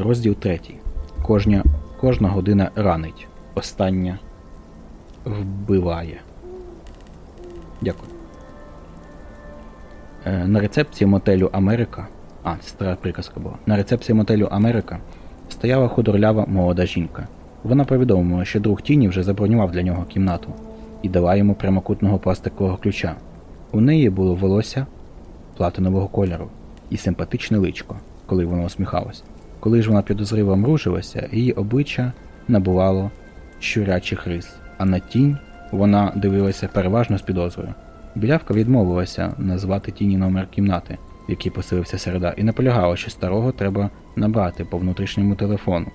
Розділ 3. Кожня, кожна година ранить. Остання вбиває. Дякую. Е, на рецепції мотелю Америка. А, стара приказка була. На рецепції мотелю Америка стояла худорлява молода жінка. Вона повідомила, що друг Тіні вже забронював для нього кімнату і дала йому прямокутного пластикового ключа. У неї було волосся платинового кольору і симпатичне личко, коли вона усміхалась. Коли ж вона підозриво мружилася, її обличчя набувало щурячих рис, а на тінь вона дивилася переважно з підозрою. Білявка відмовилася назвати тіні номер кімнати, в якій поселився середа, і наполягала, що старого треба набрати по внутрішньому телефону,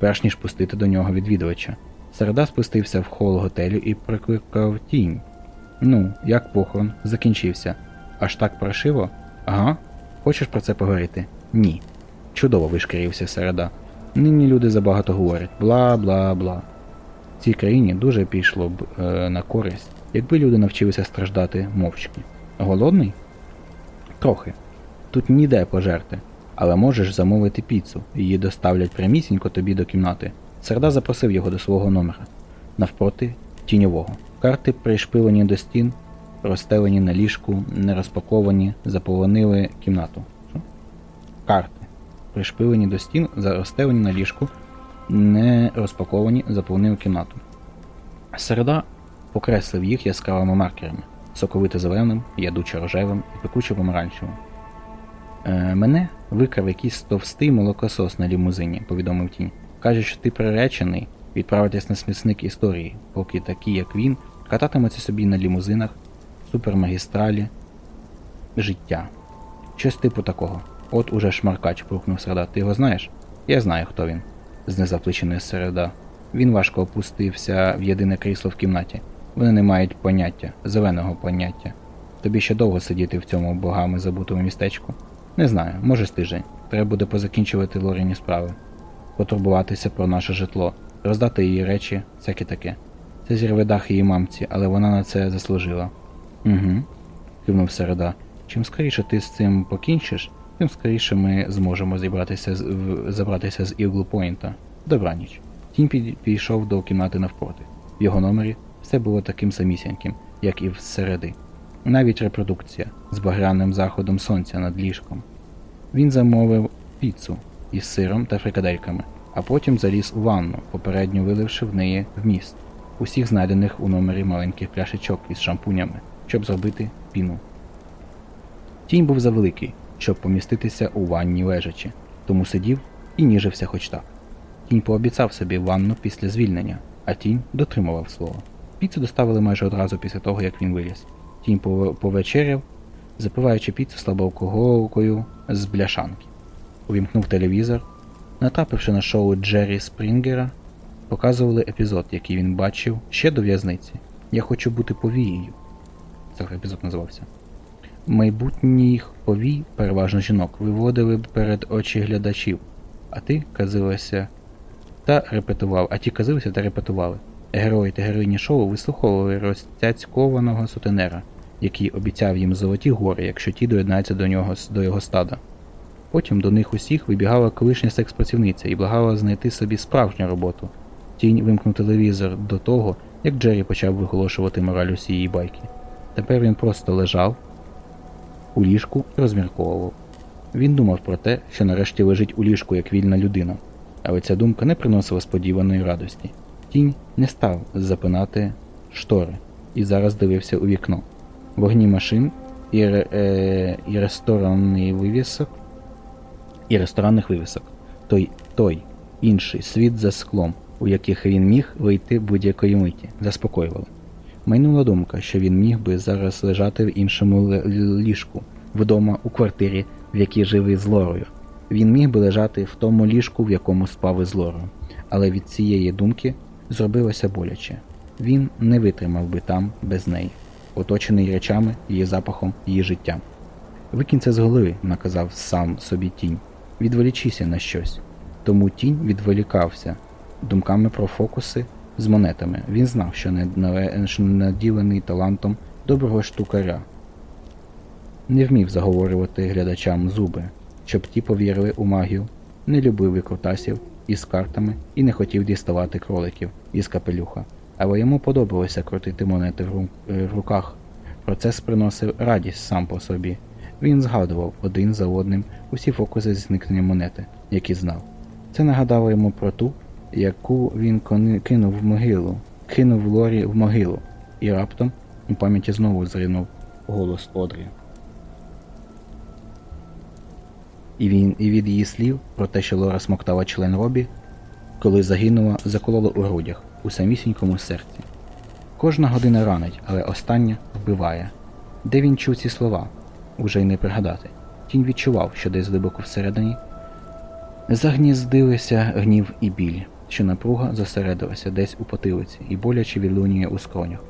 перш ніж пустити до нього відвідувача. Середа спустився в хол готелю і прикликав тінь. Ну, як похорон, закінчився. Аж так прошиво? Ага. Хочеш про це поговорити? Ні. Чудово вишкірився середа. Нині люди забагато говорять. Бла бла бла. Цій країні дуже пішло б е, на користь, якби люди навчилися страждати мовчки. Голодний? Трохи. Тут ніде пожерти, але можеш замовити піцу, її доставлять прямісінько тобі до кімнати. Середа запросив його до свого номера навпроти тіньового. Карти пришпилені до стін, розстелені на ліжку, не розпаковані, заполонили кімнату. Карти. Пришпилені до стін, розстелені на ліжку, не розпаковані, заповнили кімнату. Середа покреслив їх яскравими маркерами соковито зеленим, ядучо рожевим і пекучо помаранчевим. Е, мене викрав якийсь товстий молокосос на лімузині, повідомив тінь. Каже, що ти приречений відправитись на смісник історії, поки такі, як він, кататимуться собі на лімузинах, супермагістралі життя. Щось типу такого. От уже шмаркач, пуркнув середа. Ти його знаєш? Я знаю, хто він, знизав плечиною середа. Він важко опустився в єдине крісло в кімнаті. Вони не мають поняття, зеленого поняття. Тобі ще довго сидіти в цьому богами забутому містечку? Не знаю, може з тиждень. Треба буде позакінчувати Лоріні справи, потурбуватися про наше житло, роздати її речі, всяке таке. Це зірве дах її мамці, але вона на це заслужила. Угу, кивнув середа. Чим скоріше ти з цим покінчиш, тим скоріше ми зможемо зібратися забратися з Іглу Пойнта. Добраніч. Тінь підійшов до кімнати навпроти. В його номері все було таким самісіньким, як і всереди. Навіть репродукція з багряним заходом сонця над ліжком. Він замовив піцу із сиром та фрикадельками, а потім заліз у ванну, попередньо виливши в неї вміст усіх знайдених у номері маленьких пляшечок із шампунями, щоб зробити піну. Тінь був завеликий, щоб поміститися у ванні лежачи, тому сидів і ніжився хоч так. Тінь пообіцяв собі ванну після звільнення, а тінь дотримував слово. Піцу доставили майже одразу після того, як він виліз. Тінь повечеряв, запиваючи піцу слабоалкоголкою з бляшанки. Увімкнув телевізор, натрапивши на шоу Джері Спрінгера, показували епізод, який він бачив ще до в'язниці. Я хочу бути повією. Цей епізод називався. Майбутніх повій, переважно жінок, виводили б перед очі глядачів, а ти казилася та репетував, а ті казилися та репетували. Герої та героїні шоу вислуховували розтяцькованого сутенера, який обіцяв їм золоті гори, якщо ті доєднаються до нього до його стада. Потім до них усіх вибігала колишня секс-працівниця і благала знайти собі справжню роботу. Тінь вимкнув телевізор до того, як Джері почав виголошувати мораль усієї байки. Тепер він просто лежав у ліжку розмірковував. Він думав про те, що нарешті лежить у ліжку як вільна людина, але ця думка не приносила сподіваної радості. Тінь не став запинати штори і зараз дивився у вікно. Вогні машин і, е, і ресторанний вивісок, і ресторанних вивісок. Той, той інший світ за склом, у яких він міг вийти будь-якої миті, заспокоювали. Майнула думка, що він міг би зараз лежати в іншому ліжку, вдома у квартирі, в якій жив із Лорою. Він міг би лежати в тому ліжку, в якому спав із Лорою. Але від цієї думки зробилося боляче. Він не витримав би там без неї, оточений речами, її запахом, її життям. Викинь це з голови, наказав сам собі тінь. Відволічися на щось. Тому тінь відволікався думками про фокуси з монетами. Він знав, що не наділений талантом доброго штукаря. Не вмів заговорювати глядачам зуби, щоб ті повірили у магію не любив викрутасів із картами і не хотів діставати кроликів із капелюха, але йому подобалося крутити монети в е, руках. Процес приносив радість сам по собі. Він згадував один за одним усі фокуси зникнення монети, які знав. Це нагадало йому про ту, яку він кинув в могилу, кинув Лорі в могилу, і раптом у пам'яті знову зринув голос Одрі. І він і від її слів про те, що Лора смоктала член Робі, коли загинула, закололо у грудях, у самісінькому серці. Кожна година ранить, але остання вбиває. Де він чув ці слова? Уже й не пригадати. Тінь відчував, що десь глибоко всередині загніздилися гнів і біль, що напруга зосередилася десь у потилиці і боляче відлунює у скронях.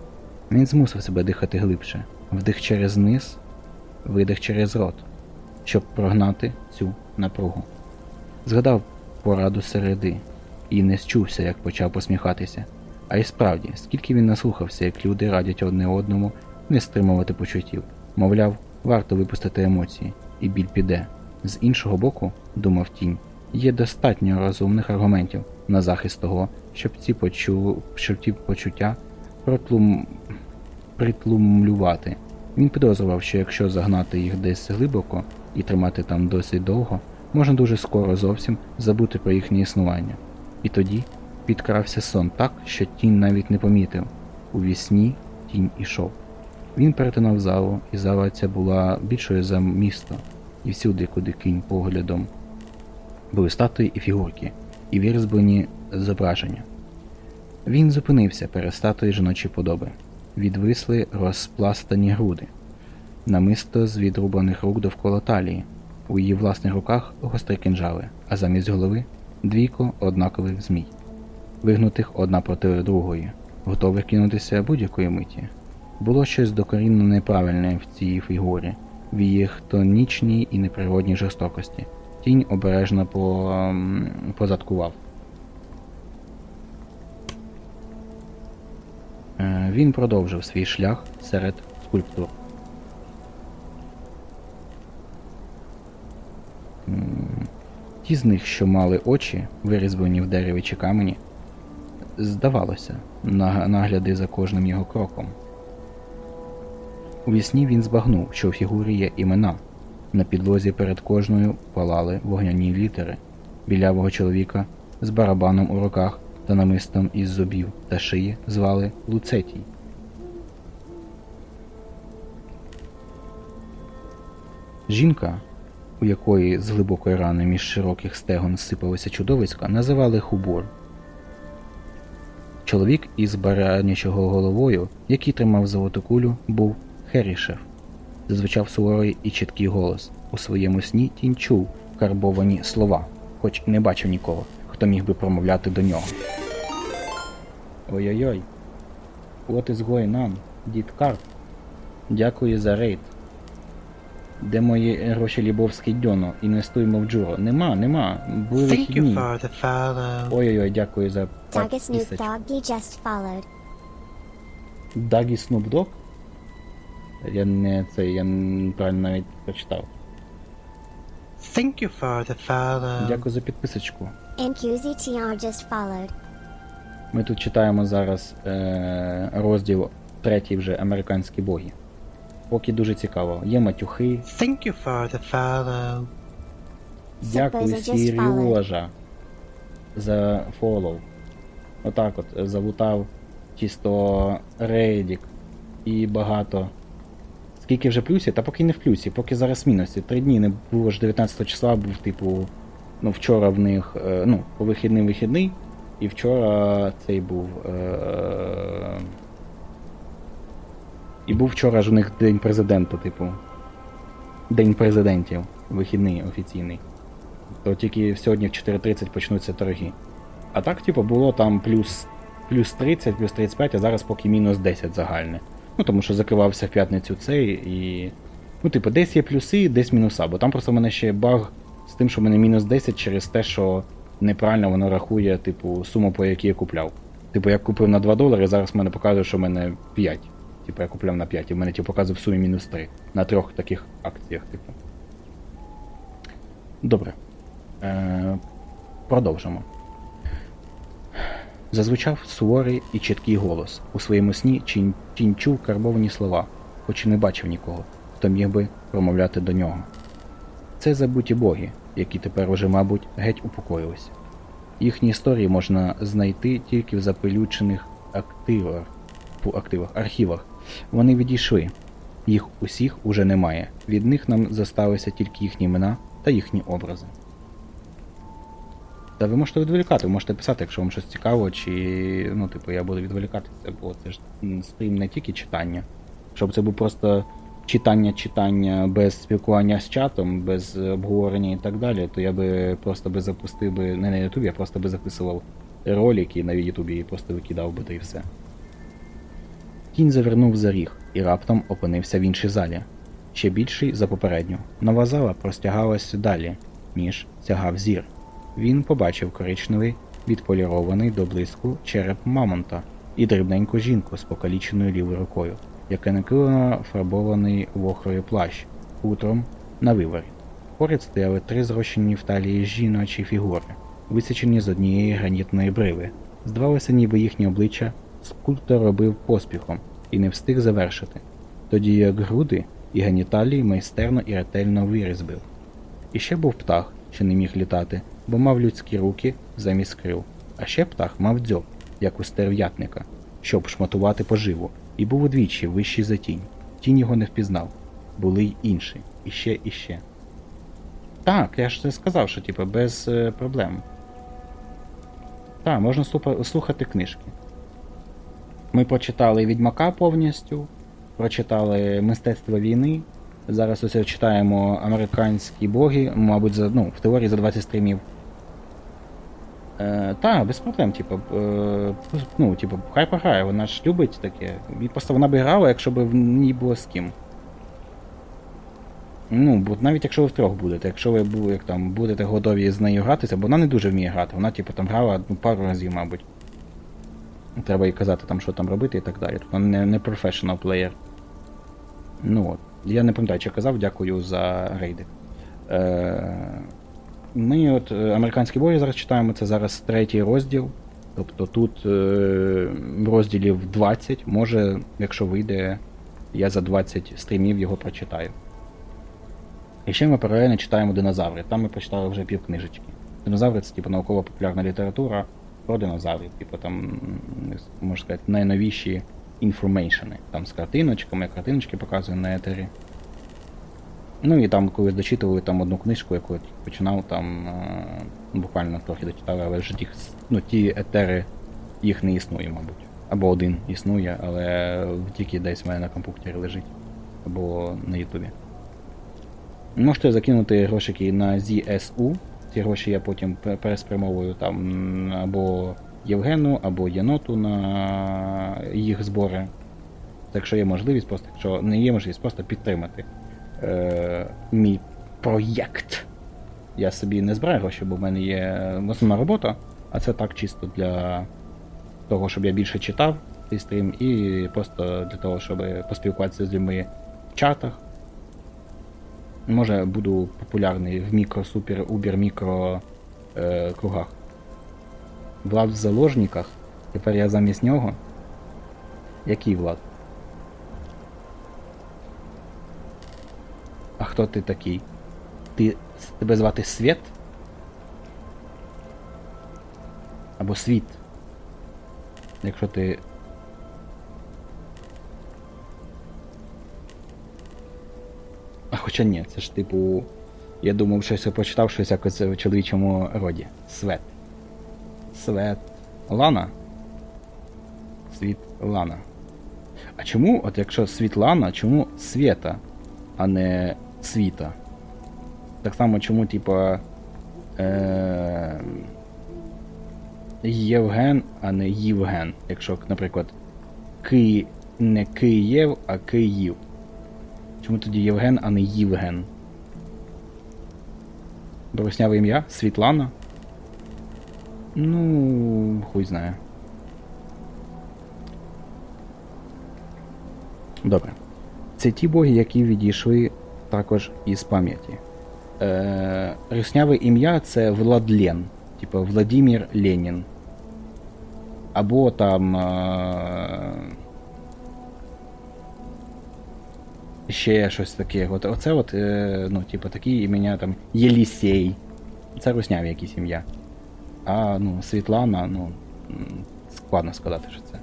Він змусив себе дихати глибше, вдих через низ, видих через рот, щоб прогнати цю напругу. Згадав пораду середи і не счувся, як почав посміхатися. А й справді, скільки він наслухався, як люди радять одне одному не стримувати почуттів. Мовляв, варто випустити емоції, і біль піде. З іншого боку, думав тінь, є достатньо розумних аргументів на захист того, щоб ці, почу... щоб ці почуття протлум... притлумлювати. Він підозрював, що якщо загнати їх десь глибоко і тримати там досить довго, можна дуже скоро зовсім забути про їхнє існування. І тоді підкрався сон так, що тінь навіть не помітив. У вісні тінь ішов. Він перетинав залу, і зала ця була більшою за місто, і всюди, куди кінь поглядом, були статуї і фігурки, і вирізблені зображення. Він зупинився перед статуєю жіночої подоби. Відвисли розпластані груди, намисто з відрубаних рук довкола талії, у її власних руках гострі кинжали, а замість голови двійко однакових змій, вигнутих одна проти другої, готових кинутися будь-якої миті. Було щось докорінно неправильне в цій фігурі, в її хтонічній і неприродній жорстокості. Тінь обережно по, ем, позадкував. Е, Він продовжив свій шлях серед скульптур. Ті з них, що мали очі, вирізблені в дереві чи камені, здавалося, на- нагляди за кожним його кроком. У вісні він збагнув, що у фігурі є імена. На підлозі перед кожною палали вогняні літери білявого чоловіка з барабаном у руках та намистом із зубів та шиї звали Луцетій. Жінка, у якої з глибокої рани між широких стегон сипалося чудовисько, називали Хубор. Чоловік із баранячого головою, який тримав золоту кулю, був Херішев. Зазвичав суворий і чіткий голос. У своєму сні тінь чув карбовані слова, хоч не бачив нікого, хто міг би промовляти до нього. Ой-ой-ой. What is going on? Дід Карп. Дякую за рейд. Де мої гроші Лібовський дьоно? Інвестуємо в Джуро. Нема, нема. Були Thank вихідні. for the follow. Ой-ой-ой, дякую за. Дагі Снуп Дог? Я не це, я неправильно навіть прочитав. Thank you for the follow. Дякую за підписочку. NQZTR just followed. Ми тут читаємо зараз е, розділ третій вже американські боги. Поки дуже цікаво. Є матюхи. Thank you for the follow. Дякую Сережа за фоллоу. Отак от е, залутав чисто рейдік і багато. Скільки вже плюсів? Та поки не в плюсі, поки зараз мінусі. Три дні не було ж 19 числа, був типу. Ну, вчора в них. е, ну, по вихідним вихідний, і вчора цей був. Е, і був вчора ж у них День президента, типу. День президентів. Вихідний офіційний. То тільки сьогодні в 4.30 почнуться торги. А так, типу, було там плюс, плюс 30, плюс 35, а зараз поки мінус 10 загальне. Ну, тому що закривався в п'ятницю цей і. Ну, типу, десь є плюси, десь мінуса. Бо там просто в мене ще є баг з тим, що в мене мінус 10 через те, що неправильно воно рахує, типу, суму, по якій я купляв. Типу, я купив на 2 долари, зараз в мене показує, що в мене 5. Типу, я купляв на 5, і в мене типу, показує в сумі мінус 3. На трьох таких акціях, типу. Добре. Е, Продовжимо. Зазвучав суворий і чіткий голос. У своєму сні Чін, Чін чув карбовані слова, хоч і не бачив нікого, хто міг би промовляти до нього. Це забуті боги, які тепер уже, мабуть, геть упокоїлися. Їхні історії можна знайти тільки в запелючених активах, активах, архівах. Вони відійшли. Їх усіх уже немає. Від них нам зосталися тільки їхні імена та їхні образи. Та ви можете відволікати, ви можете писати, якщо вам щось цікаво, чи ну, типу, я буду відволікатися, бо це ж стрім не тільки читання. Щоб це був просто читання, читання без спілкування з чатом, без обговорення і так далі, то я би просто би запустив би не на Ютубі, я просто би записував ролики на Ютубі і просто викидав би та і все. Кінь завернув за ріг і раптом опинився в іншій залі, ще більший за попередню. Нова зала простягалася далі, ніж сягав зір. Він побачив коричневий, відполірований до блиску череп мамонта і дрібненьку жінку з покаліченою лівою рукою, яка накрила фарбований вохрою плащ хутром на виворі. Поряд стояли три зрощені в талії жіночі фігури, висічені з однієї гранітної бриви. Здавалося, ніби їхні обличчя скульптор робив поспіхом і не встиг завершити, тоді як груди і геніталії майстерно і ретельно вирізбив. І ще був птах, що не міг літати, бо мав людські руки замість крил. А ще птах мав дзьоб, як у стерв'ятника, щоб шматувати поживу, і був удвічі вищий за тінь. Тінь його не впізнав. Були й інші, іще, іще. Так, я ж сказав, що типу, без е, проблем. Так, можна слухати книжки. Ми прочитали Відьмака повністю, прочитали Мистецтво війни. Зараз ось читаємо американські боги, мабуть, за, ну, в теорії за 20 стрімів. Е, та, без проблем, типу, е, ну, типу, хай пограє, вона ж любить таке. І просто вона би грала, якщо б в ній було з ким. Ну, бо навіть якщо ви втрьох будете, якщо ви як там, будете готові з нею гратися, бо вона не дуже вміє грати, вона типу там грала ну, пару разів, мабуть. Треба їй казати, там, що там робити і так далі. Тобто вона не, не professional player. Ну от. Я не пам'ятаю, чи казав, дякую за рейди. Е, ми от е, американські бої зараз читаємо, це зараз третій розділ. Тобто тут е, розділів 20, може, якщо вийде, я за 20 стрімів його прочитаю. І ще ми паралельно читаємо динозаври. Там ми прочитали вже пів книжечки. Динозаври це типу науково-популярна література про динозаврів. Типу там, можна сказати, найновіші інформейшени. Там з картиночками, картиночки показує на етері. Ну і там, коли дочитували там одну книжку, яку я починав, там е, буквально трохи дочитали, але вже їх, ну, ті етери їх не існує, мабуть. Або один існує, але тільки десь в мене на комп'ютері лежить. Або на Ютубі. Можете закинути грошики на ZSU. Ці гроші я потім переспрямовую там або Євгену, або Єноту на їх збори. Так що є можливість, просто якщо не є можливість, просто підтримати е, мій проєкт. Я собі не збираю гроші, бо в мене є основна робота, а це так чисто для того, щоб я більше читав цей стрім, і просто для того, щоб поспілкуватися з людьми в чатах. Може, буду популярний в мікро, супер, убер, мікро е, кругах. Влад в заложниках. Тепер я замість нього. Який Влад? А хто ти такий? Ти тебе звати Світ? Або Світ? Якщо ти. А хоча ні, це ж типу. Я думав, щось я почитав щось якось в чоловічому роді. Свет. Свет. Лана? Світ Лана. А чому, от якщо Світлана, чому Свєта, а не Світа? Так само, чому, типа. Е- Євген, а не Євген. Якщо, наприклад, Ки не Київ, а Київ. Чому тоді Євген, а не Євген? Брусняве ім'я? Світлана? Ну, хуй знає. Добре. Це ті боги, які відійшли також із пам'яті. Е, Русняве ім'я це Владлен. Типу Владимир Ленін. Або там. Е... Ще щось таке. От, оце от, е, ну, типу, такі імення там Єлісей. Це русняві якісь ім'я. А ну, Світлана, ну. Складно сказати, що це.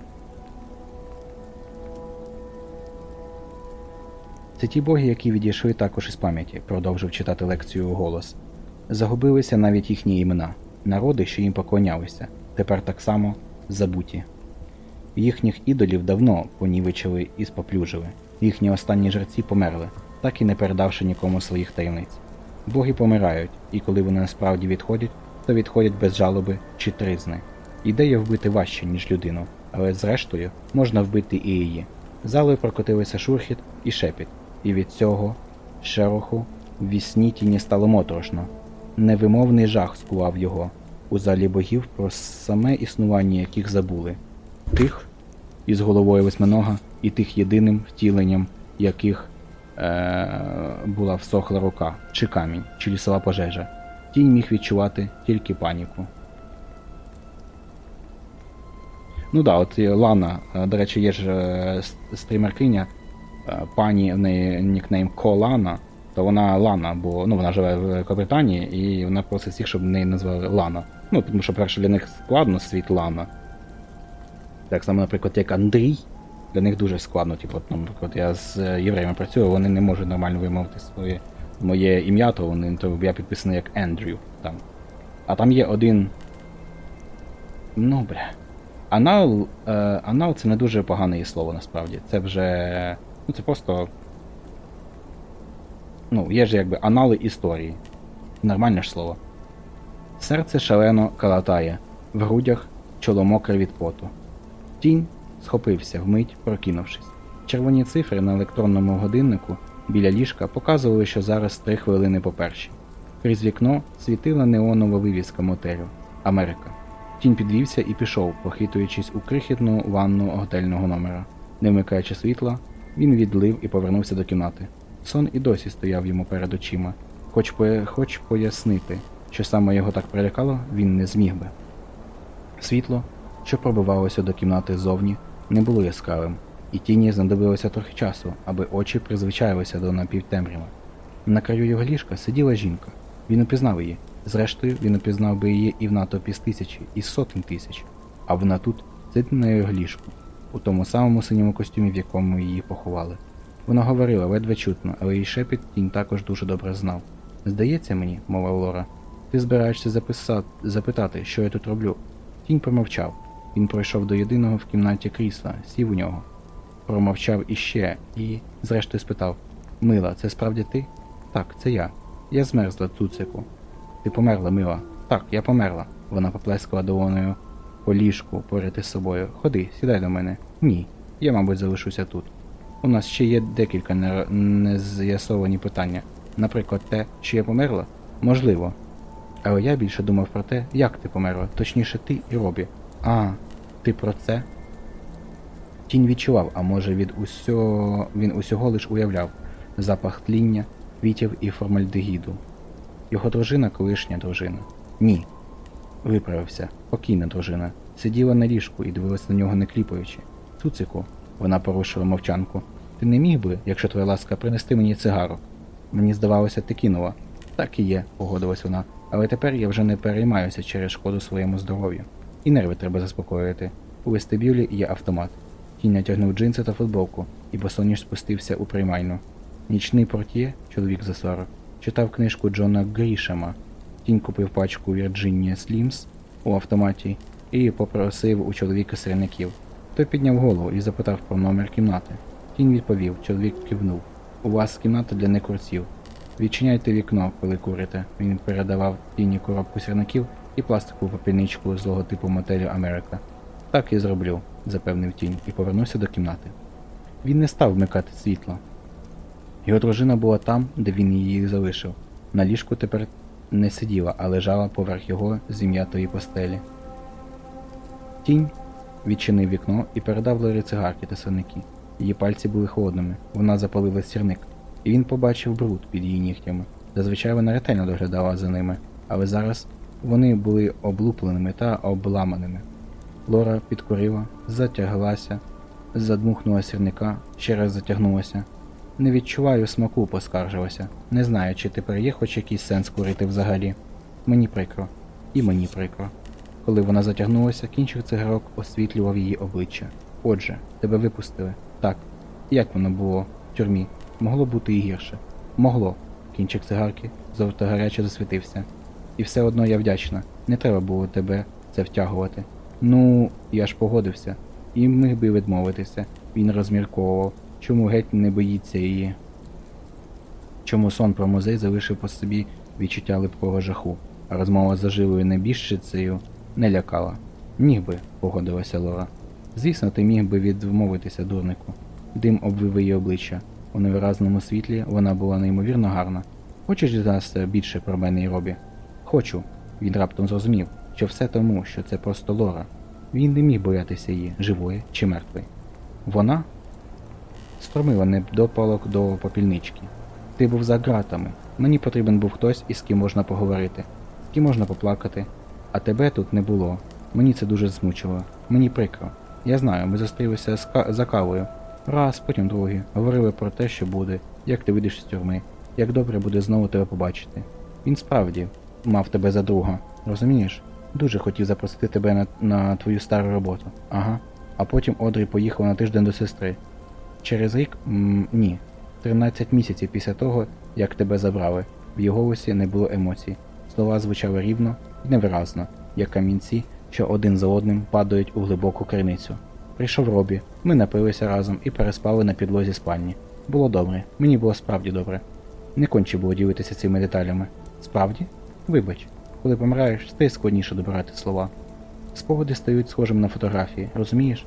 Це ті боги, які відійшли також із пам'яті, продовжив читати лекцію голос. Загубилися навіть їхні імена, народи, що їм поклонялися, тепер так само забуті. Їхніх ідолів давно понівечили і споплюжили. Їхні останні жерці померли, так і не передавши нікому своїх таємниць. Боги помирають, і коли вони насправді відходять, то відходять без жалоби чи тризни. Ідея вбити важче, ніж людину, але зрештою можна вбити і її. Залою прокотилися шурхіт і шепіт, і від цього шероху в вісні тіні стало моторошно. Невимовний жах скував його у залі богів про саме існування яких забули. Тих із головою восьминога і тих єдиним втіленням яких е- була всохла рука, чи камінь, чи лісова пожежа. Тінь міг відчувати тільки паніку. Ну да, от Лана, е, до речі, є ж е, стрімеркиня, е, пані в неї нікнейм Колана, то вона Лана, бо ну, вона живе в Великобританії і вона просить всіх, щоб неї назвали Лана. Ну, тому що, перше, для них складно світ Лана. Так само, наприклад, як Андрій, для них дуже складно. Типу, наприклад, я з євреями працюю, вони не можуть нормально вимовити своє моє ім'я, то вони то я підписаний як Ендрю. Там. А там є один. Ну, бля. Анал, е, анал це не дуже погане слово насправді. Це вже. Ну це просто. Ну, є ж якби анали історії. Нормальне ж слово. Серце шалено калатає, в грудях чоло мокре від поту. Тінь схопився вмить, прокинувшись. Червоні цифри на електронному годиннику біля ліжка показували, що зараз три хвилини по першій. Крізь вікно світила неонова вивіска мотелю Америка. Тінь підвівся і пішов, похитуючись у крихітну ванну готельного номера. Не вмикаючи світла, він відлив і повернувся до кімнати. Сон і досі стояв йому перед очима. Хоч, по... Хоч пояснити, що саме його так прилякало, він не зміг би. Світло, що пробивалося до кімнати ззовні, не було яскравим, і тіні знадобилося трохи часу, аби очі призвичаїлися до напівтемрява. На краю його ліжка сиділа жінка. Він упізнав її. Зрештою, він упізнав би її і в натовпі з тисячі, і з сотень тисяч. А вона тут сидить на його ліжку, у тому самому синьому костюмі, в якому її поховали. Вона говорила ледве чутно, але її шепіт тінь також дуже добре знав. Здається мені, мовив Лора, ти збираєшся записати, запитати, що я тут роблю. Тінь промовчав. Він пройшов до єдиного в кімнаті крісла, сів у нього. Промовчав іще і, зрештою, спитав: Мила, це справді ти? Так, це я. Я змерзла цуцику. Ти померла, мила. Так, я померла. Вона поплескала долоною по ліжку поряд із собою. Ходи, сідай до мене. Ні. Я, мабуть, залишуся тут. У нас ще є декілька нез'ясовані питання. Наприклад, те, чи я померла? Можливо. Але я більше думав про те, як ти померла, точніше ти і Робі. А, ти про це? Тінь відчував, а може від усього він усього лиш уявляв запах тління, квітів і формальдегіду. Його дружина колишня дружина. Ні. Виправився. Покійна дружина. Сиділа на ліжку і дивилась на нього не кліпаючи. Цуцику, вона порушила мовчанку. Ти не міг би, якщо твоя ласка, принести мені цигарок? Мені здавалося, ти кинула. Так і є, погодилась вона. Але тепер я вже не переймаюся через шкоду своєму здоров'ю. І нерви треба заспокоїти. У вестибюлі є автомат. Тінь натягнув джинси та футболку, і босоніж спустився у приймальну. Нічний портє, чоловік за 40, читав книжку Джона Грішема. Тінь купив пачку Virginia Slims у автоматі і попросив у чоловіка сирників. Той підняв голову і запитав про номер кімнати. Тінь відповів, чоловік кивнув. У вас кімната для некурців. Відчиняйте вікно, коли курите. Він передавав тіні коробку сірників і пластикову попільничку з логотипу мотелю Америка. Так і зроблю, запевнив тінь і повернувся до кімнати. Він не став вмикати світло. Його дружина була там, де він її залишив. На ліжку тепер не сиділа, а лежала поверх його зім'ятої постелі. Тінь відчинив вікно і передав Лорі цигарки та сирники. Її пальці були холодними, вона запалила сірник, і він побачив бруд під її нігтями. Зазвичай вона ретельно доглядала за ними, але зараз Вони були облупленими та обламаними. Лора підкурила, затяглася, задмухнула сірника, ще раз затягнулася. Не відчуваю смаку, поскаржилася. Не знаю, чи тепер є хоч якийсь сенс курити взагалі. Мені прикро. І мені прикро. Коли вона затягнулася, кінчик цигарок освітлював її обличчя. Отже, тебе випустили. Так. Як воно було в тюрмі? Могло бути і гірше. Могло. Кінчик цигарки зовто гаряче засвітився. І все одно я вдячна. Не треба було тебе це втягувати. Ну, я ж погодився. І міг би відмовитися. Він розмірковував, чому геть не боїться її. Чому сон про музей залишив по собі відчуття липкого жаху, а розмова з оживою небіжчицею не лякала. Міг би, погодилася Лора. Звісно, ти міг би відмовитися, дурнику. Дим обвив її обличчя. У невиразному світлі вона була неймовірно гарна. Хочеш дізнатися більше про мене і Робі? Хочу. Він раптом зрозумів, що все тому, що це просто Лора. Він не міг боятися її, живої чи мертвої. Вона стромила недопалок до попільнички. Ти був за ґратами. Мені потрібен був хтось, із ким можна поговорити, з ким можна поплакати. А тебе тут не було. Мені це дуже змучило. Мені прикро. Я знаю, ми зустрілися за кавою. Раз, потім другий. Говорили про те, що буде, як ти вийдеш з тюрми, як добре буде знову тебе побачити. Він справді мав тебе за друга, розумієш? Дуже хотів запросити тебе на, на твою стару роботу. Ага. А потім Одрі поїхав на тиждень до сестри. Через рік? М, ні. 13 місяців після того, як тебе забрали. В його голосі не було емоцій. Слова звучали рівно і невиразно, як камінці, що один за одним падають у глибоку криницю. Прийшов Робі, ми напилися разом і переспали на підлозі спальні. Було добре, мені було справді добре. Не конче було ділитися цими деталями. Справді? Вибач, коли помираєш, стає складніше добирати слова. Спогади стають схожими на фотографії, розумієш?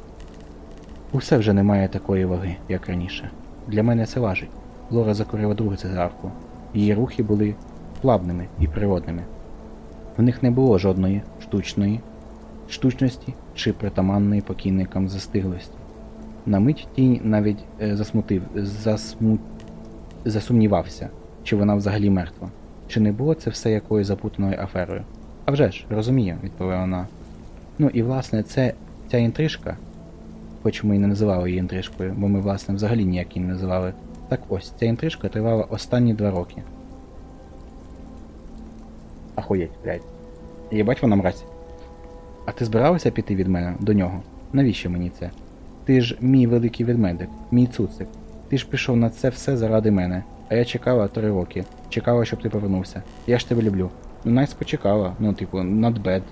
Усе вже не має такої ваги, як раніше. Для мене це важить. Лора закурила другу цигарку. Її рухи були плавними і природними. В них не було жодної штучної штучності чи притаманної покійникам застиглості. На мить тінь навіть е, засмутив, засму... засумнівався, чи вона взагалі мертва. Чи не було це все якоюсь запутаною аферою? А вже ж, розумію, відповіла вона. Ну і власне це ця інтрижка, хоч ми і не називали її інтрижкою, бо ми, власне, взагалі ніяк її не називали. Так ось, ця інтрижка тривала останні два роки. Ахуєть, блядь. Єбать вона мразь. А ти збиралася піти від мене до нього? Навіщо мені це? Ти ж мій великий ведмедик, мій цуцик. Ти ж пішов на це все заради мене. А я чекала три роки. Чекала, щоб ти повернувся. Я ж тебе люблю. Ну, nice почекала. Ну, типу, not bad.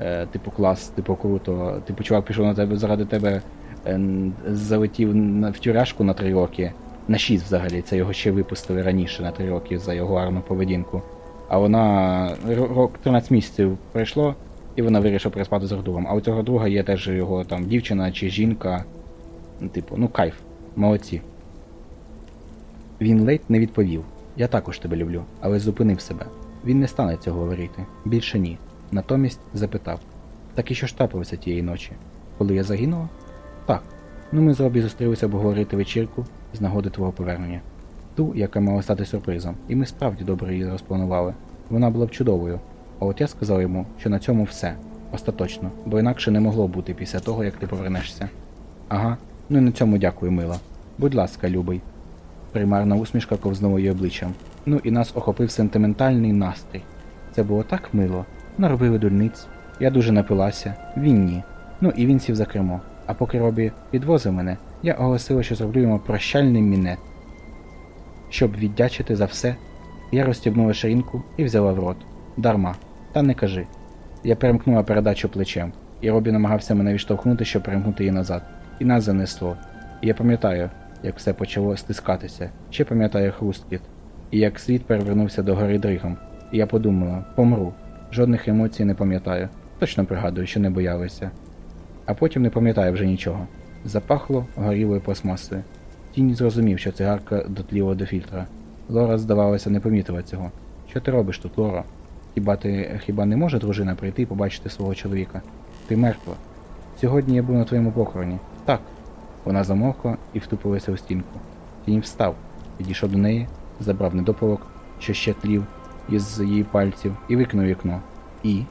Е, типу, клас, типу, круто. Типу, чувак пішов на тебе заради тебе. е, залетів в тюряшку на три роки. На шість взагалі. Це його ще випустили раніше на три роки за його гарну поведінку. А вона ро- рок 13 місяців пройшло, і вона вирішила переспати з другом. А у цього друга є теж його там дівчина чи жінка. Типу, ну кайф. Молодці. Він ледь не відповів. Я також тебе люблю, але зупинив себе. Він не стане цього говорити. Більше ні. Натомість запитав: Так і що ж трапилося тієї ночі? Коли я загинула? Так. Ну ми з Робі зустрілися обговорити вечірку з нагоди твого повернення. Ту, яка мала стати сюрпризом, і ми справді добре її розпланували. Вона була б чудовою. А от я сказав йому, що на цьому все. Остаточно, бо інакше не могло бути після того, як ти повернешся. Ага, ну і на цьому дякую, мила. Будь ласка, любий. Примарна усмішка ковзнула її обличчям. Ну і нас охопив сентиментальний настрій. Це було так мило. Наробили дульниць. Я дуже напилася, він ні. Ну і він сів за кермо. А поки Робі підвозив мене, я оголосила, що зроблю йому прощальний мінет. Щоб віддячити за все, я розстібнула ширинку і взяла в рот. Дарма. Та не кажи. Я перемкнула передачу плечем, і Робі намагався мене відштовхнути, щоб перемкнути її назад. І нас занесло. І я пам'ятаю, як все почало стискатися. Ще пам'ятаю хрусткіт. І як світ перевернувся до гори дригом. І я подумала, помру. Жодних емоцій не пам'ятаю. Точно пригадую, що не боялися. А потім не пам'ятаю вже нічого. Запахло горілою пластмасою. Тінь зрозумів, що цигарка дотліла до фільтра. Лора, здавалося, не помітила цього. Що ти робиш тут, Лора? Хіба ти хіба не може дружина прийти і побачити свого чоловіка? Ти мертва. Сьогодні я був на твоєму похороні. Так. Вона замовкла і втупилася у стінку. Тінь встав, підійшов до неї, забрав недопалок, що ще тлів із її пальців, і викинув вікно. І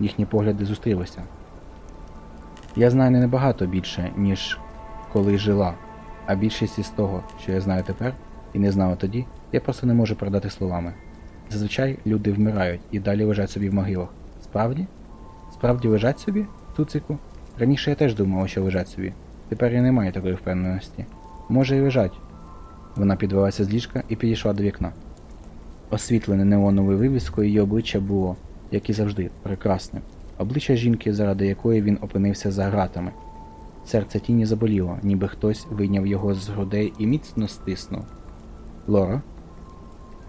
їхні погляди зустрілися. Я знаю не набагато більше, ніж коли жила, а більшість із того, що я знаю тепер і не знала тоді, я просто не можу передати словами. Зазвичай люди вмирають і далі лежать собі в могилах. Справді? Справді лежать собі, Туцику? Раніше я теж думала, що лежать собі. Тепер я не маю такої впевненості. Може і лежать. Вона підвелася з ліжка і підійшла до вікна. Освітлене неоновою вивіскою її обличчя було, як і завжди, прекрасним. Обличчя жінки, заради якої він опинився за гратами. Серце тіні заболіло, ніби хтось вийняв його з грудей і міцно стиснув. Лора?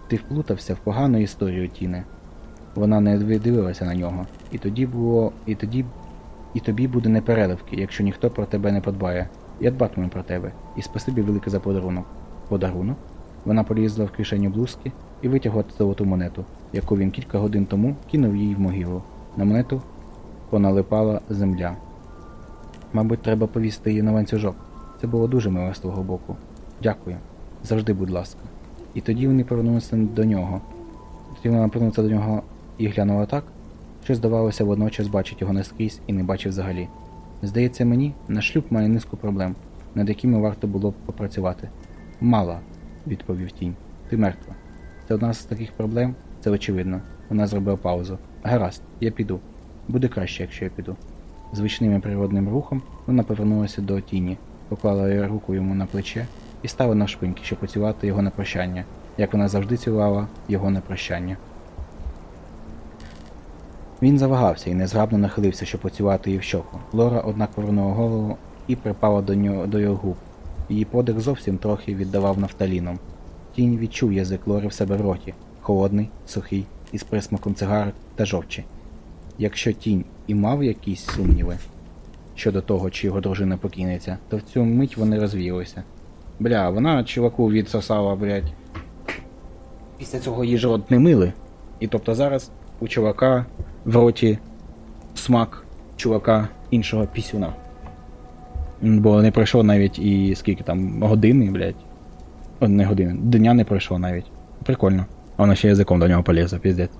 Ти вплутався в погану історію Тіни. Вона не дивилася на нього. І тоді було. І тоді. І тобі буде непереливки, якщо ніхто про тебе не подбає. Я дбатиму про тебе. І спасибі велике за подарунок. Подарунок? Вона полізла в кишеню блузки і витягла золоту монету, яку він кілька годин тому кинув їй в могилу. На монету поналипала земля. Мабуть, треба повісти її на ланцюжок. Це було дуже мило з твого боку. Дякую. Завжди, будь ласка. І тоді вони повернулися до нього. Тоді вона повернулася до нього і глянула так, що здавалося водночас бачить його наскрізь і не бачив взагалі. Здається мені, наш шлюб має низку проблем, над якими варто було б попрацювати. Мала, відповів тінь. Ти мертва. Це одна з таких проблем, це очевидно. Вона зробила паузу. Гаразд, я піду. Буде краще, якщо я піду. Звичним і природним рухом вона повернулася до тіні, поклала руку йому на плече і стала навшпиньки, щоб поцілувати його на прощання, як вона завжди цілувала його на прощання. Він завагався і незграбно нахилився, щоб поцілувати її в щоку. Лора, однак, повернула голову і припала до нього до його губ. Її подих зовсім трохи віддавав нафталіном. Тінь відчув язик Лори в себе в роті, холодний, сухий, із присмаком цигарок та жовчі. Якщо тінь і мав якісь сумніви щодо того, чи його дружина покинеться, то в цю мить вони розвіялися. Бля, вона чуваку відсосала, блядь. Після цього її ж не мили. І тобто зараз у чувака в роті смак чувака іншого пісюна. Бо не пройшло навіть і скільки там години, блядь. Не години, дня не пройшло навіть. Прикольно. А вона ще язиком до нього полізла, піздець.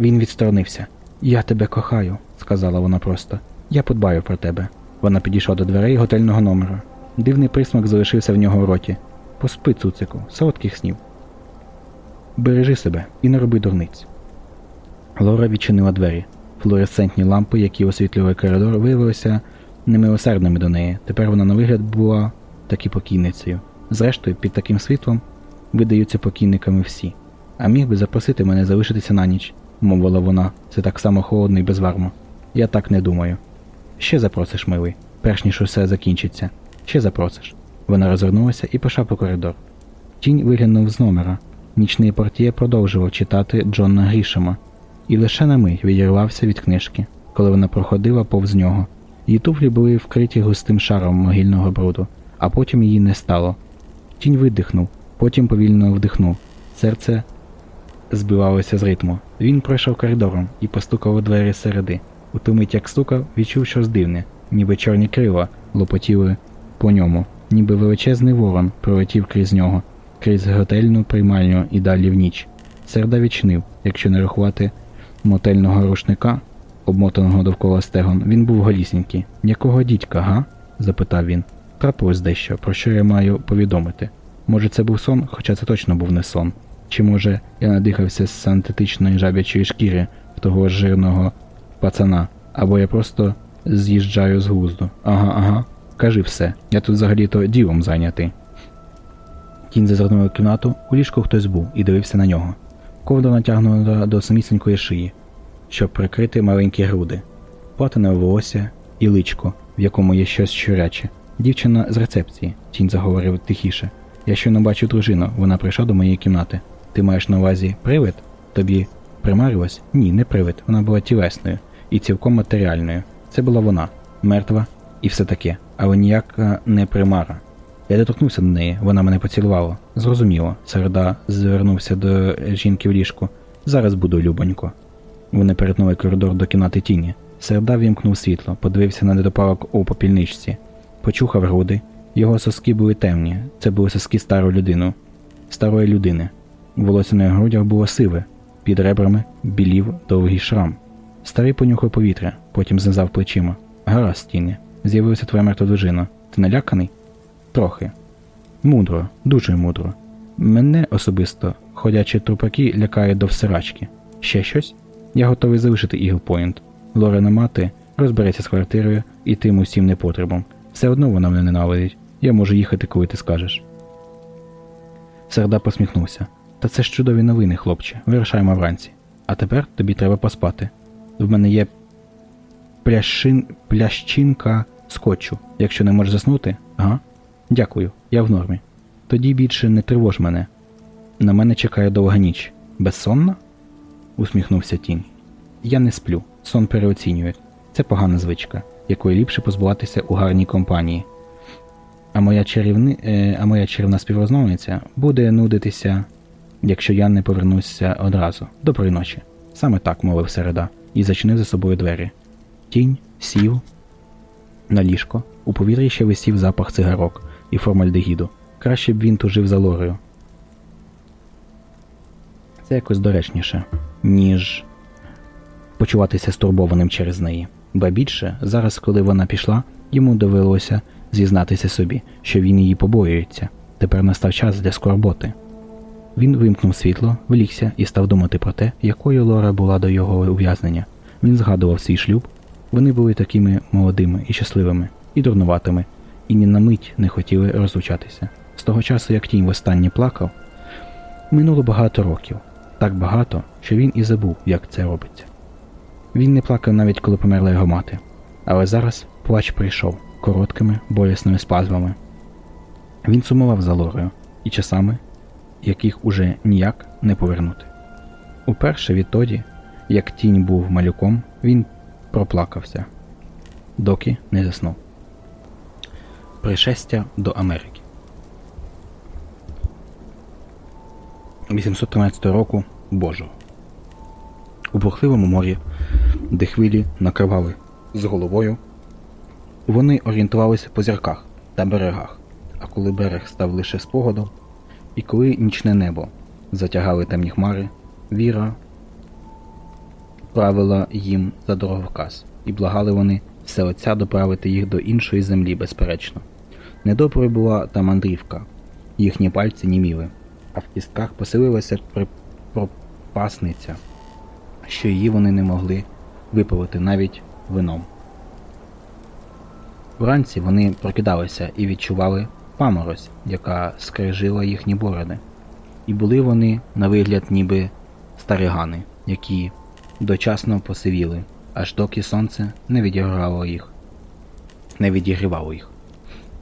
Він відсторонився. Я тебе кохаю, сказала вона просто. Я подбаю про тебе. Вона підійшла до дверей готельного номеру. Дивний присмак залишився в нього в роті. Поспи, цуцику, солодких снів. Бережи себе і не роби дурниць. Лора відчинила двері. Флуоресцентні лампи, які освітлювали коридор, виявилися немилосердними до неї. Тепер вона на вигляд була таки покійницею. Зрештою, під таким світлом видаються покійниками всі. А міг би запросити мене залишитися на ніч, мовила вона, це так само холодно і безвармо. Я так не думаю. Ще запросиш, милий, перш ніж усе закінчиться. Ще запросиш. Вона розвернулася і пішла по коридор. Тінь виглянув з номера. Нічний портіє продовжував читати Джона Грішема, і лише на мить відірвався від книжки, коли вона проходила повз нього. Її туфлі були вкриті густим шаром могильного бруду, а потім її не стало. Тінь видихнув, потім повільно вдихнув. Серце збивалося з ритму. Він пройшов коридором і постукав у двері середи. У ту мить як стукав, відчув щось дивне, ніби чорні крила лопотіли по ньому, ніби величезний ворон пролетів крізь нього, крізь готельну приймальню і далі в ніч. Серда відчинив, якщо не рахувати мотельного рушника, обмотаного довкола стегон, він був голісінький. Якого дідька, га? запитав він. Трапилось дещо, про що я маю повідомити. Може, це був сон, хоча це точно був не сон. Чи може я надихався з синтетичної жабячої шкіри в того жирного пацана, або я просто з'їжджаю з глузду. Ага, ага. Кажи все. Я тут взагалі-то ділом зайнятий. Кінь зазирнув кімнату, у ліжку хтось був і дивився на нього. Ковдра натягнута до самісінької шиї, щоб прикрити маленькі груди, платине волосся і личко, в якому є щось щуряче. Дівчина з рецепції, тінь заговорив тихіше. Я щойно бачу дружину, вона прийшла до моєї кімнати. Ти маєш на увазі привид? Тобі примарилось? Ні, не привид. Вона була тілесною і цілком матеріальною. Це була вона, мертва і все таке, але ніяка не примара. Я доторкнувся до неї, вона мене поцілувала. Зрозуміло, Середа звернувся до жінки в ліжку. Зараз буду, любонько. Вони перетнули коридор до кімнати тіні. Середа вімкнув світло, подивився на недопалок у попільничці, почухав груди. Його соски були темні. Це були соски старої людини. Старої людини. Волосся на грудях було сиве, Під ребрами білів довгий шрам. Старий понюхав повітря, потім знизав плечима. Гаразд, стіни. З'явилася твоя мертва дружина. Ти наляканий? Трохи. Мудро, дуже мудро. Мене особисто ходячі трупаки лякають до всирачки. Ще щось? Я готовий залишити Іглпойнт. Лорена мати розбереться з квартирою і тим усім непотребом. Все одно вона мене ненавидить. Я можу їхати, коли ти скажеш. Серда посміхнувся. Та це ж чудові новини, хлопче. Вирушаємо вранці. А тепер тобі треба поспати. В мене є пляшин... плящинка скотчу. Якщо не можеш заснути, ага. Дякую, я в нормі. Тоді більше не тривож мене. На мене чекає довга ніч. Безсонна? усміхнувся тінь. Я не сплю, сон переоцінюють. Це погана звичка, якої ліпше позбуватися у гарній компанії. А моя, чарівни... е, а моя чарівна співрозмовниця буде нудитися, якщо я не повернуся одразу. Доброї ночі. Саме так мовив середа і зачинив за собою двері. Тінь сів на ліжко. У повітрі ще висів запах цигарок і формальдегіду. Краще б він тужив за лорою. Це якось доречніше, ніж почуватися стурбованим через неї. Ба більше, зараз, коли вона пішла, йому довелося зізнатися собі, що він її побоюється. Тепер настав час для скорботи. Він вимкнув світло, влігся і став думати про те, якою Лора була до його ув'язнення. Він згадував свій шлюб. Вони були такими молодими і щасливими, і дурнуватими, і ні на мить не хотіли розлучатися. З того часу, як тінь востаннє плакав, минуло багато років, так багато, що він і забув, як це робиться. Він не плакав навіть коли померла його мати, але зараз плач прийшов короткими, болісними спазмами. Він сумував за Лорою і часами, яких уже ніяк не повернути. Уперше відтоді, як тінь був малюком, він проплакався, доки не заснув. Пришестя до Америки. 813 року Божого. У бурхливому морі, де хвилі накривали з головою, вони орієнтувалися по зірках та берегах, а коли берег став лише спогадом, і коли нічне небо затягали темні хмари, віра правила їм за дороговказ, і благали вони все отця доправити їх до іншої землі, безперечно. Недоброю була та мандрівка, їхні пальці німіли, а в кістках поселилася пропасниця, що її вони не могли випивати навіть вином. Вранці вони прокидалися і відчували паморозь, яка скрижила їхні бороди. І були вони на вигляд ніби старигани, які дочасно посивіли, аж доки сонце не відіграло їх, не відігрівало їх.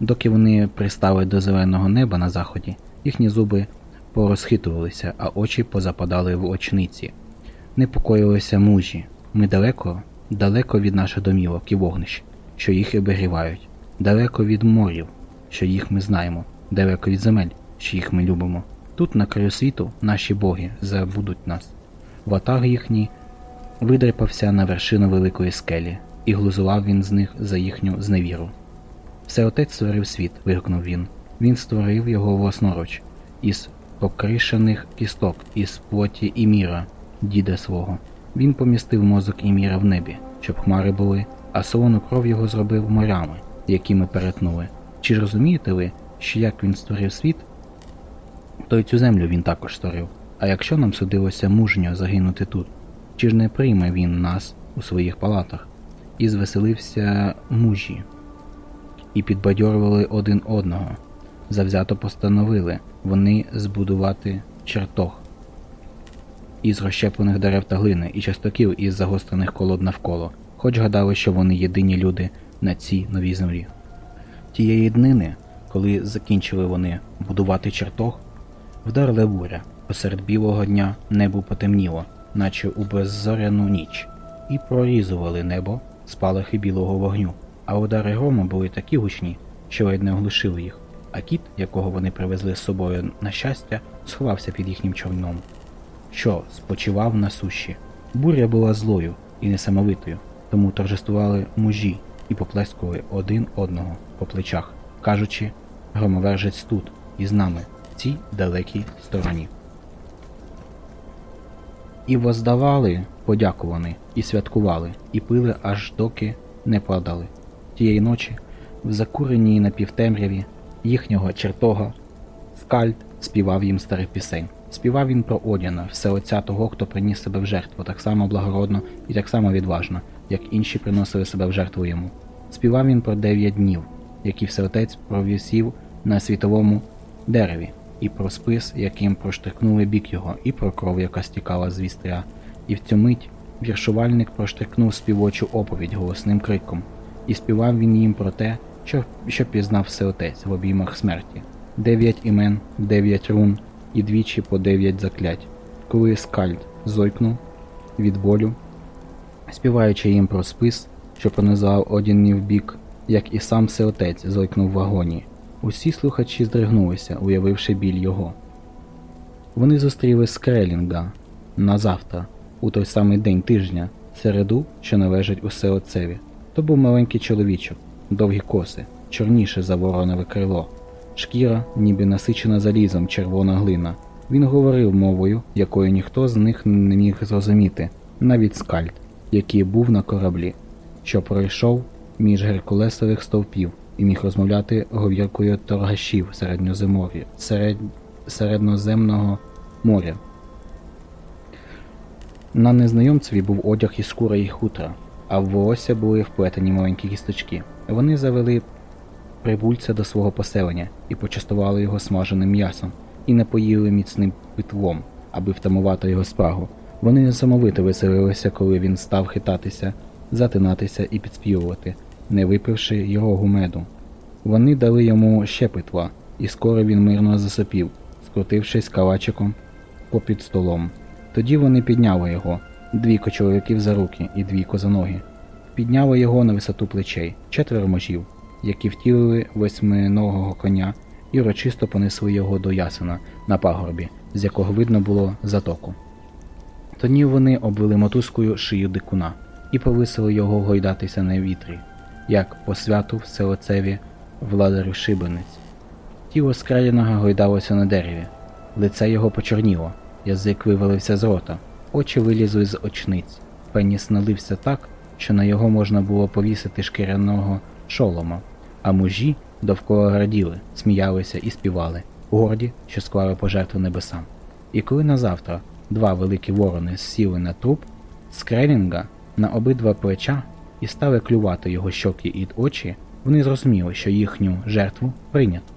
Доки вони пристали до зеленого неба на заході, їхні зуби порозхитувалися, а очі позападали в очниці. Непокоїлися мужі. Ми далеко, далеко від наших домівок і вогнищ, що їх обігрівають, далеко від морів, що їх ми знаємо, далеко від земель, що їх ми любимо. Тут, на краю світу, наші боги забудуть нас. Ватаг їхній видрипався на вершину великої скелі, і глузував він з них за їхню зневіру. Всеотець створив світ, вигукнув він. Він створив його власноруч, із покришених кісток, із плоті і міра, діда свого. Він помістив мозок і міра в небі, щоб хмари були, а солону кров його зробив морями, які ми перетнули. Чи розумієте ви, що як він створив світ, то й цю землю він також створив. А якщо нам судилося мужньо загинути тут, чи ж не прийме він нас у своїх палатах? І звеселився мужі, і підбадьорювали один одного. Завзято постановили вони збудувати чертог із розщеплених дерев та глини і частоків із загострених колод навколо, хоч гадали, що вони єдині люди на цій новій землі. Тієї днини, коли закінчили вони будувати чертог, вдарила буря. Посеред білого дня небо потемніло, наче у беззоряну ніч, і прорізували небо спалахи білого вогню, а удари грому були такі гучні, що ледь не оглушили їх, а кіт, якого вони привезли з собою на щастя, сховався під їхнім човном, що спочивав на суші. Буря була злою і несамовитою, тому торжествували мужі і поплескували один одного по плечах, кажучи, громовержець тут, із нами, в цій далекій стороні. І воздавали подякувані, і святкували, і пили, аж доки не падали. Тієї ночі, в закуреній напівтемряві їхнього чертога, скальд співав їм старих пісень. Співав він про Одіна, всеотця того, хто приніс себе в жертву, так само благородно і так само відважно, як інші приносили себе в жертву йому. Співав він про дев'ять днів, які всеотець провісів на світовому дереві, і про спис, яким проштрикнули бік його, і про кров, яка стікала з вістря. І в цю мить віршувальник проштрикнув співочу оповідь голосним криком, і співав він їм про те, що, що пізнав всеотець в обіймах смерті. Дев'ять імен, дев'ять рун і двічі по дев'ять заклять. Коли скальд зойкнув від болю, співаючи їм про спис, що пронизав Одінів бік, як і сам всеотець зойкнув в агонії. Усі слухачі здригнулися, уявивши біль його. Вони зустріли Скрелінга на завтра, у той самий день тижня, середу, що належить усе отцеві. То був маленький чоловічок, довгі коси, чорніше за воронове крило, шкіра, ніби насичена залізом червона глина. Він говорив мовою, якою ніхто з них не міг зрозуміти, навіть скальд, який був на кораблі, що пройшов між геркулесових стовпів і міг розмовляти говіркою торгашів середньоземор'я, серед... середноземного моря. На незнайомцеві був одяг із шкура і хутра, а в волосся були вплетені маленькі кісточки. Вони завели прибульця до свого поселення і почастували його смаженим м'ясом, і напоїли міцним питвом, аби втамувати його спрагу. Вони несамовито веселилися, коли він став хитатися, затинатися і підспівувати, не випивши його гумеду. Вони дали йому ще питва, і скоро він мирно засопів, скрутившись калачиком попід столом. Тоді вони підняли його, двійко чоловіків за руки і двійко за ноги. Підняли його на висоту плечей, четверо можів, які втілили восьминогого коня і урочисто понесли його до ясена на пагорбі, з якого видно було затоку. Тоді вони обвели мотузкою шию дикуна і повисили його гойдатися на вітрі, як по святу вселоцеві владарю шибениць. Тіло скреляного гойдалося на дереві, лице його почорніло, язик вивалився з рота, очі вилізли з очниць, пеніс налився так, що на його можна було повісити шкіряного шолома, а мужі довкола раділи, сміялися і співали, горді, що склали пожертву небесам. І коли назавтра два великі ворони сіли на труп, скрелінга на обидва плеча і стали клювати його щоки і очі, вони зрозуміли, що їхню жертву прийнято.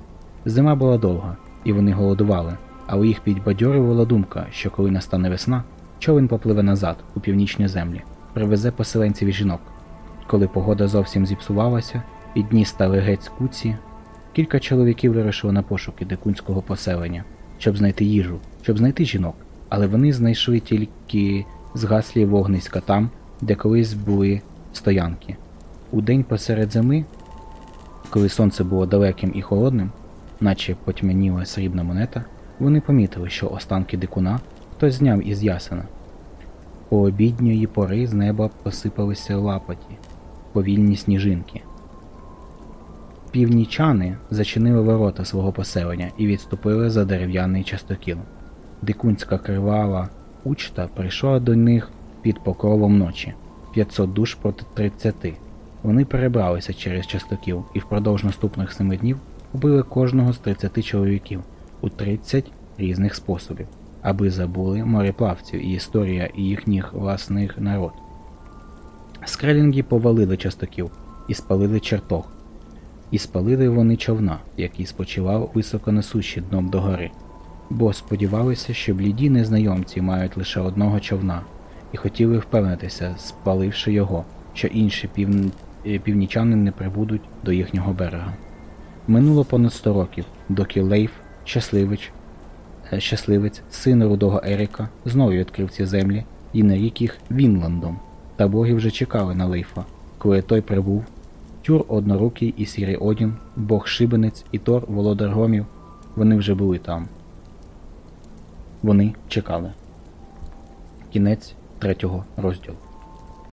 Зима була довга, і вони голодували, але їх підбадьорювала думка, що коли настане весна, човен попливе назад у північні землі, привезе поселенців і жінок. Коли погода зовсім зіпсувалася, і дні стали геть скуці, кілька чоловіків вирушили на пошуки дикунського поселення, щоб знайти їжу, щоб знайти жінок, але вони знайшли тільки згаслі вогниська там, де колись були стоянки. У день посеред зими, коли сонце було далеким і холодним, наче потьмяніла срібна монета, вони помітили, що останки дикуна хтось зняв із ясена. По обідньої пори з неба посипалися лапоті, повільні сніжинки. Північани зачинили ворота свого поселення і відступили за дерев'яний частокіл. Дикунська кривава учта прийшла до них під покровом ночі 500 душ проти 30. Вони перебралися через частокіл і впродовж наступних семи днів убили кожного з 30 чоловіків у 30 різних способів, аби забули мореплавців і історія їхніх власних народ. Скрелінги повалили частокіл і спалили чертог. І спалили вони човна, який спочивав високо на суші дном догори, бо сподівалися, що бліді незнайомці мають лише одного човна, і хотіли впевнитися, спаливши його, що інші пів... е, північани не прибудуть до їхнього берега. Минуло понад 100 років, доки Лейф, щасливич, щасливець, син рудого Еріка, знову відкрив ці землі і нарік їх Вінландом. Та боги вже чекали на Лейфа, коли той прибув. Тюр однорукий і сірий Одін, Бог Шибенець і Тор, володар громів, вони вже були там. Вони чекали. Кінець третього розділу.